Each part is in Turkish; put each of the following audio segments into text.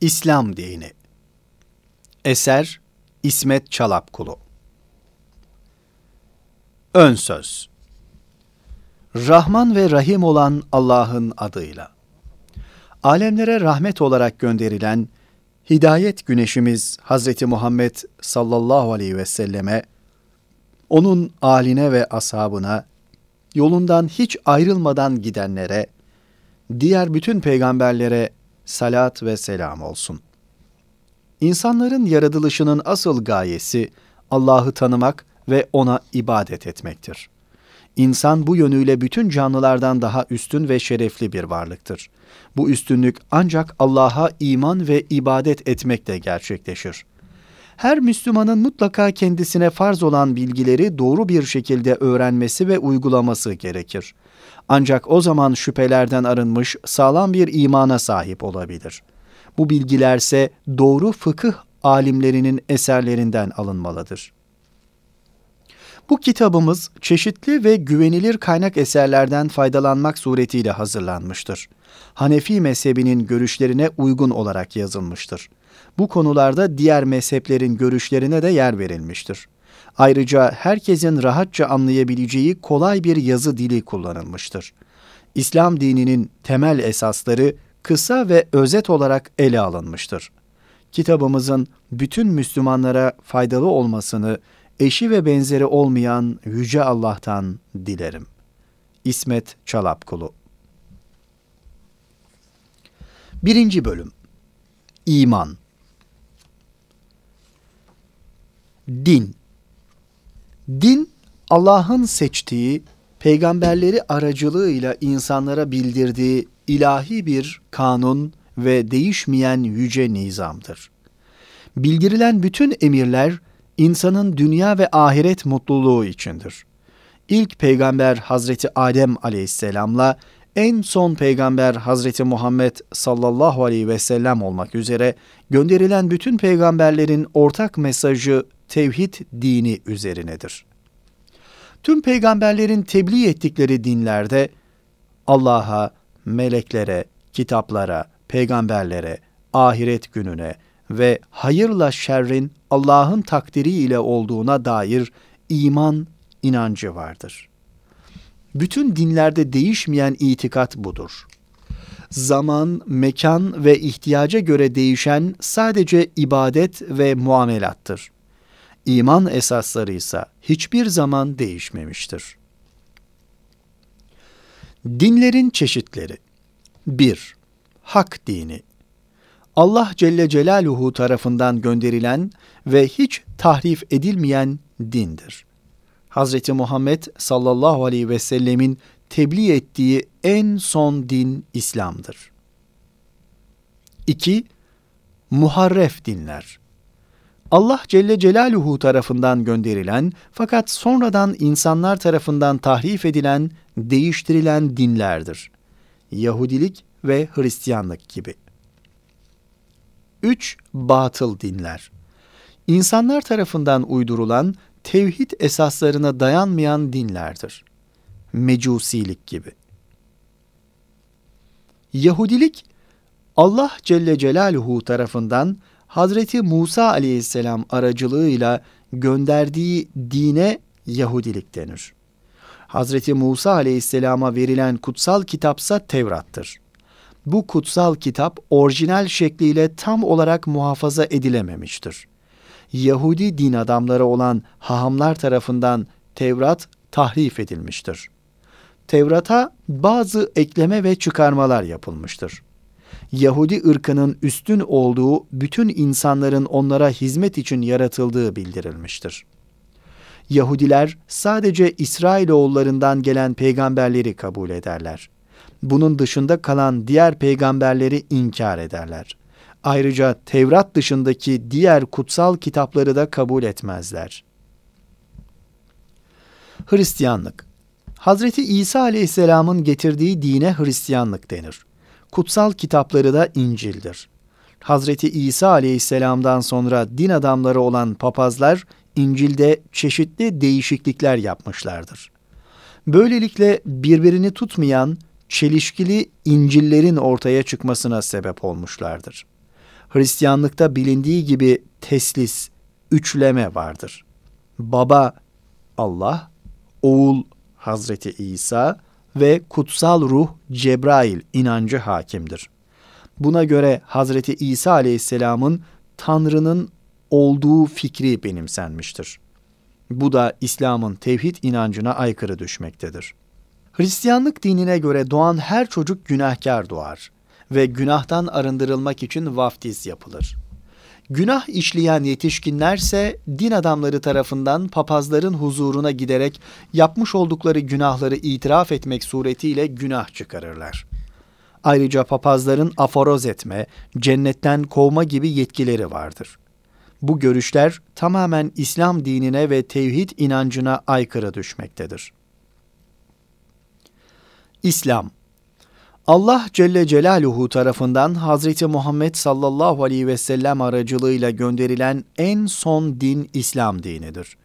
İslam Dini. Eser İsmet Çalapkulu. Ön Söz. Rahman ve Rahim olan Allah'ın adıyla. Alemlere rahmet olarak gönderilen hidayet güneşimiz Hazreti Muhammed sallallahu aleyhi ve selleme, onun aline ve ashabına, yolundan hiç ayrılmadan gidenlere, diğer bütün peygamberlere salat ve selam olsun. İnsanların yaratılışının asıl gayesi Allah'ı tanımak ve ona ibadet etmektir. İnsan bu yönüyle bütün canlılardan daha üstün ve şerefli bir varlıktır. Bu üstünlük ancak Allah'a iman ve ibadet etmekle gerçekleşir. Her Müslümanın mutlaka kendisine farz olan bilgileri doğru bir şekilde öğrenmesi ve uygulaması gerekir. Ancak o zaman şüphelerden arınmış sağlam bir imana sahip olabilir. Bu bilgilerse doğru fıkıh alimlerinin eserlerinden alınmalıdır. Bu kitabımız çeşitli ve güvenilir kaynak eserlerden faydalanmak suretiyle hazırlanmıştır. Hanefi mezhebinin görüşlerine uygun olarak yazılmıştır. Bu konularda diğer mezheplerin görüşlerine de yer verilmiştir. Ayrıca herkesin rahatça anlayabileceği kolay bir yazı dili kullanılmıştır. İslam dininin temel esasları kısa ve özet olarak ele alınmıştır. Kitabımızın bütün Müslümanlara faydalı olmasını eşi ve benzeri olmayan Yüce Allah'tan dilerim. İsmet Çalapkulu Birinci Bölüm İman Din Din, Allah'ın seçtiği, peygamberleri aracılığıyla insanlara bildirdiği ilahi bir kanun ve değişmeyen yüce nizamdır. Bildirilen bütün emirler, insanın dünya ve ahiret mutluluğu içindir. İlk peygamber Hazreti Adem aleyhisselamla en son peygamber Hazreti Muhammed sallallahu aleyhi ve sellem olmak üzere gönderilen bütün peygamberlerin ortak mesajı tevhid dini üzerinedir. Tüm peygamberlerin tebliğ ettikleri dinlerde Allah'a, meleklere, kitaplara, peygamberlere, ahiret gününe ve hayırla şerrin Allah'ın takdiri ile olduğuna dair iman inancı vardır. Bütün dinlerde değişmeyen itikat budur. Zaman, mekan ve ihtiyaca göre değişen sadece ibadet ve muamelattır. İman esasları ise hiçbir zaman değişmemiştir. Dinlerin çeşitleri 1. Hak dini Allah Celle Celaluhu tarafından gönderilen ve hiç tahrif edilmeyen dindir. Hz. Muhammed sallallahu aleyhi ve sellemin tebliğ ettiği en son din İslam'dır. 2. Muharref dinler. Allah Celle Celaluhu tarafından gönderilen fakat sonradan insanlar tarafından tahrif edilen, değiştirilen dinlerdir. Yahudilik ve Hristiyanlık gibi. 3. Batıl dinler. İnsanlar tarafından uydurulan, tevhid esaslarına dayanmayan dinlerdir. Mecusilik gibi. Yahudilik, Allah Celle Celaluhu tarafından Hazreti Musa aleyhisselam aracılığıyla gönderdiği dine Yahudilik denir. Hazreti Musa aleyhisselama verilen kutsal kitapsa Tevrat'tır. Bu kutsal kitap orijinal şekliyle tam olarak muhafaza edilememiştir. Yahudi din adamları olan hahamlar tarafından Tevrat tahrif edilmiştir. Tevrat'a bazı ekleme ve çıkarmalar yapılmıştır. Yahudi ırkının üstün olduğu bütün insanların onlara hizmet için yaratıldığı bildirilmiştir. Yahudiler sadece İsrailoğullarından gelen peygamberleri kabul ederler. Bunun dışında kalan diğer peygamberleri inkar ederler. Ayrıca Tevrat dışındaki diğer kutsal kitapları da kabul etmezler. Hristiyanlık Hazreti İsa aleyhisselamın getirdiği dine Hristiyanlık denir kutsal kitapları da İncil'dir. Hazreti İsa aleyhisselamdan sonra din adamları olan papazlar İncil'de çeşitli değişiklikler yapmışlardır. Böylelikle birbirini tutmayan çelişkili İncil'lerin ortaya çıkmasına sebep olmuşlardır. Hristiyanlıkta bilindiği gibi teslis, üçleme vardır. Baba Allah, oğul Hazreti İsa ve kutsal ruh Cebrail inancı hakimdir. Buna göre Hazreti İsa aleyhisselamın Tanrı'nın olduğu fikri benimsenmiştir. Bu da İslam'ın tevhid inancına aykırı düşmektedir. Hristiyanlık dinine göre doğan her çocuk günahkar doğar ve günahtan arındırılmak için vaftiz yapılır. Günah işleyen yetişkinlerse din adamları tarafından papazların huzuruna giderek yapmış oldukları günahları itiraf etmek suretiyle günah çıkarırlar. Ayrıca papazların aforoz etme, cennetten kovma gibi yetkileri vardır. Bu görüşler tamamen İslam dinine ve tevhid inancına aykırı düşmektedir. İslam Allah Celle Celaluhu tarafından Hazreti Muhammed sallallahu aleyhi ve sellem aracılığıyla gönderilen en son din İslam dinidir.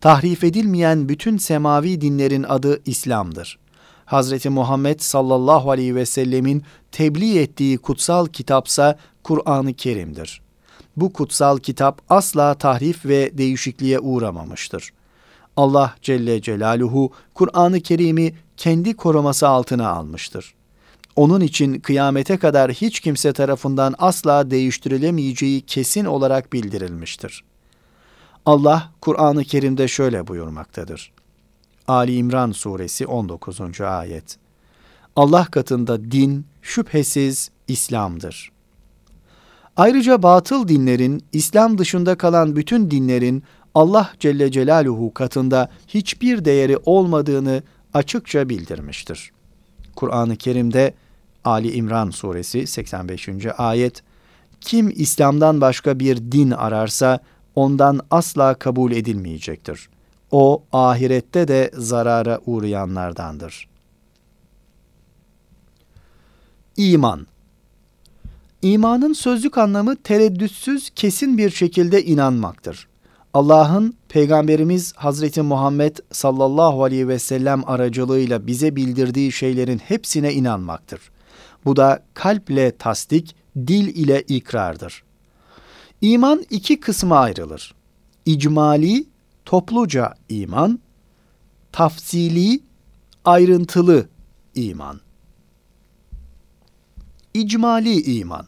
Tahrif edilmeyen bütün semavi dinlerin adı İslam'dır. Hazreti Muhammed sallallahu aleyhi ve sellemin tebliğ ettiği kutsal kitapsa Kur'an-ı Kerim'dir. Bu kutsal kitap asla tahrif ve değişikliğe uğramamıştır. Allah Celle Celaluhu Kur'an-ı Kerim'i kendi koruması altına almıştır. Onun için kıyamete kadar hiç kimse tarafından asla değiştirilemeyeceği kesin olarak bildirilmiştir. Allah Kur'an-ı Kerim'de şöyle buyurmaktadır. Ali İmran suresi 19. ayet. Allah katında din şüphesiz İslam'dır. Ayrıca batıl dinlerin, İslam dışında kalan bütün dinlerin Allah Celle Celaluhu katında hiçbir değeri olmadığını açıkça bildirmiştir. Kur'an-ı Kerim'de Ali İmran suresi 85. ayet Kim İslam'dan başka bir din ararsa ondan asla kabul edilmeyecektir. O ahirette de zarara uğrayanlardandır. İman İmanın sözlük anlamı tereddütsüz kesin bir şekilde inanmaktır. Allah'ın Peygamberimiz Hazreti Muhammed sallallahu aleyhi ve sellem aracılığıyla bize bildirdiği şeylerin hepsine inanmaktır. Bu da kalple tasdik, dil ile ikrardır. İman iki kısma ayrılır. İcmali, topluca iman, tafsili, ayrıntılı iman. İcmali iman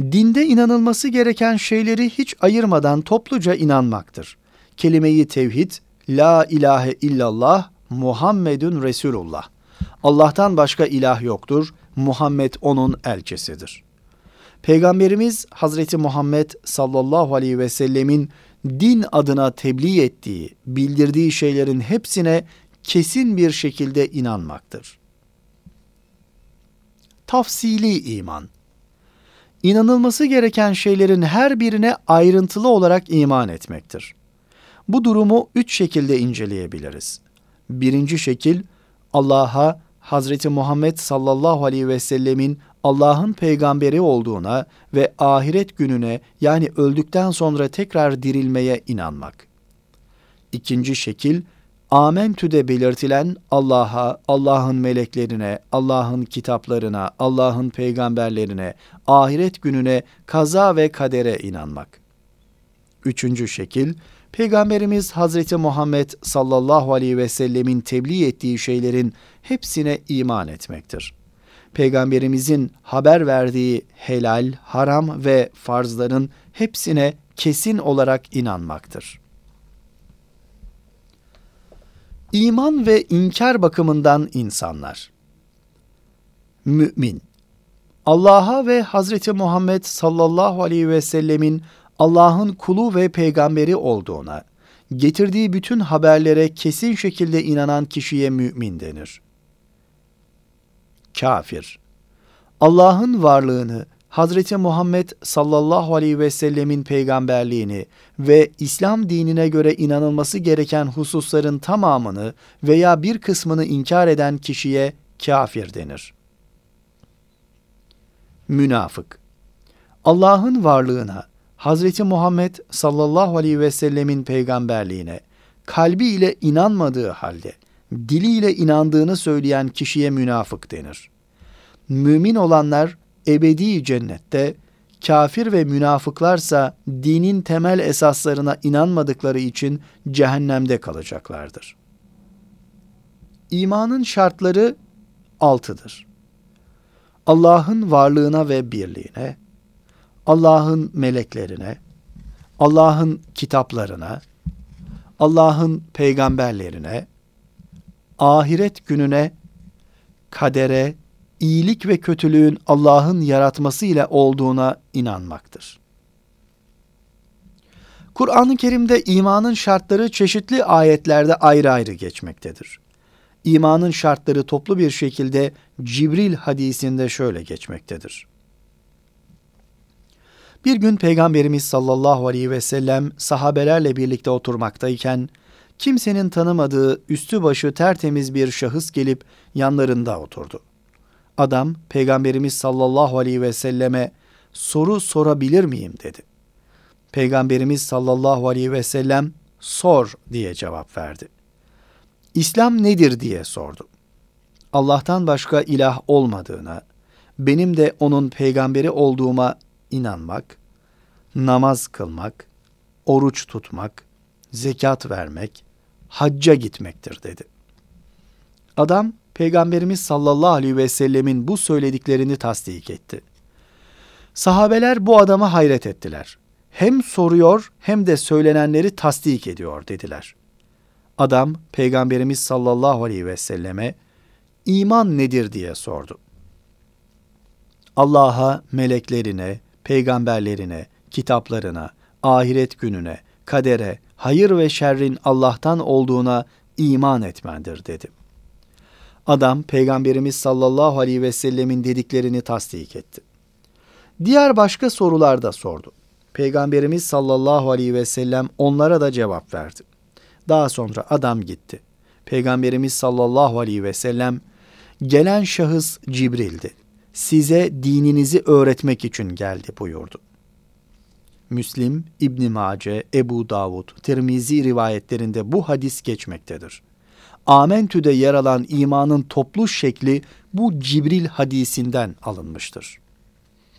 dinde inanılması gereken şeyleri hiç ayırmadan topluca inanmaktır. Kelimeyi tevhid, la ilahe illallah, Muhammedun Resulullah. Allah'tan başka ilah yoktur, Muhammed onun elçisidir. Peygamberimiz Hazreti Muhammed sallallahu aleyhi ve sellemin din adına tebliğ ettiği, bildirdiği şeylerin hepsine kesin bir şekilde inanmaktır. Tafsili iman inanılması gereken şeylerin her birine ayrıntılı olarak iman etmektir. Bu durumu üç şekilde inceleyebiliriz. Birinci şekil, Allah'a, Hazreti Muhammed sallallahu aleyhi ve sellemin Allah'ın peygamberi olduğuna ve ahiret gününe yani öldükten sonra tekrar dirilmeye inanmak. İkinci şekil, Amentü'de belirtilen Allah'a, Allah'ın meleklerine, Allah'ın kitaplarına, Allah'ın peygamberlerine, ahiret gününe, kaza ve kadere inanmak. Üçüncü şekil, Peygamberimiz Hazreti Muhammed sallallahu aleyhi ve sellemin tebliğ ettiği şeylerin hepsine iman etmektir. Peygamberimizin haber verdiği helal, haram ve farzların hepsine kesin olarak inanmaktır. İman ve inkar bakımından insanlar. Mümin. Allah'a ve Hazreti Muhammed sallallahu aleyhi ve sellemin Allah'ın kulu ve peygamberi olduğuna, getirdiği bütün haberlere kesin şekilde inanan kişiye mümin denir. Kafir. Allah'ın varlığını, Hazreti Muhammed sallallahu aleyhi ve sellemin peygamberliğini ve İslam dinine göre inanılması gereken hususların tamamını veya bir kısmını inkar eden kişiye kafir denir. Münafık Allah'ın varlığına, Hazreti Muhammed sallallahu aleyhi ve sellemin peygamberliğine, kalbi ile inanmadığı halde, diliyle inandığını söyleyen kişiye münafık denir. Mümin olanlar ebedi cennette, kafir ve münafıklarsa dinin temel esaslarına inanmadıkları için cehennemde kalacaklardır. İmanın şartları altıdır. Allah'ın varlığına ve birliğine, Allah'ın meleklerine, Allah'ın kitaplarına, Allah'ın peygamberlerine, ahiret gününe, kadere, iyilik ve kötülüğün Allah'ın yaratması ile olduğuna inanmaktır. Kur'an-ı Kerim'de imanın şartları çeşitli ayetlerde ayrı ayrı geçmektedir. İmanın şartları toplu bir şekilde Cibril hadisinde şöyle geçmektedir. Bir gün Peygamberimiz sallallahu aleyhi ve sellem sahabelerle birlikte oturmaktayken kimsenin tanımadığı üstü başı tertemiz bir şahıs gelip yanlarında oturdu. Adam Peygamberimiz sallallahu aleyhi ve selleme soru sorabilir miyim dedi. Peygamberimiz sallallahu aleyhi ve sellem sor diye cevap verdi. İslam nedir diye sordu. Allah'tan başka ilah olmadığına, benim de onun peygamberi olduğuma inanmak, namaz kılmak, oruç tutmak, zekat vermek, hacca gitmektir dedi. Adam Peygamberimiz sallallahu aleyhi ve sellemin bu söylediklerini tasdik etti. Sahabeler bu adama hayret ettiler. Hem soruyor hem de söylenenleri tasdik ediyor dediler. Adam Peygamberimiz sallallahu aleyhi ve selleme iman nedir diye sordu. Allah'a, meleklerine, peygamberlerine, kitaplarına, ahiret gününe, kadere, hayır ve şerrin Allah'tan olduğuna iman etmendir dedi. Adam Peygamberimiz sallallahu aleyhi ve sellemin dediklerini tasdik etti. Diğer başka sorular da sordu. Peygamberimiz sallallahu aleyhi ve sellem onlara da cevap verdi. Daha sonra adam gitti. Peygamberimiz sallallahu aleyhi ve sellem gelen şahıs Cibril'di. Size dininizi öğretmek için geldi buyurdu. Müslim, İbn Mace, Ebu Davud, Tirmizi rivayetlerinde bu hadis geçmektedir. Amentü'de yer alan imanın toplu şekli bu Cibril hadisinden alınmıştır.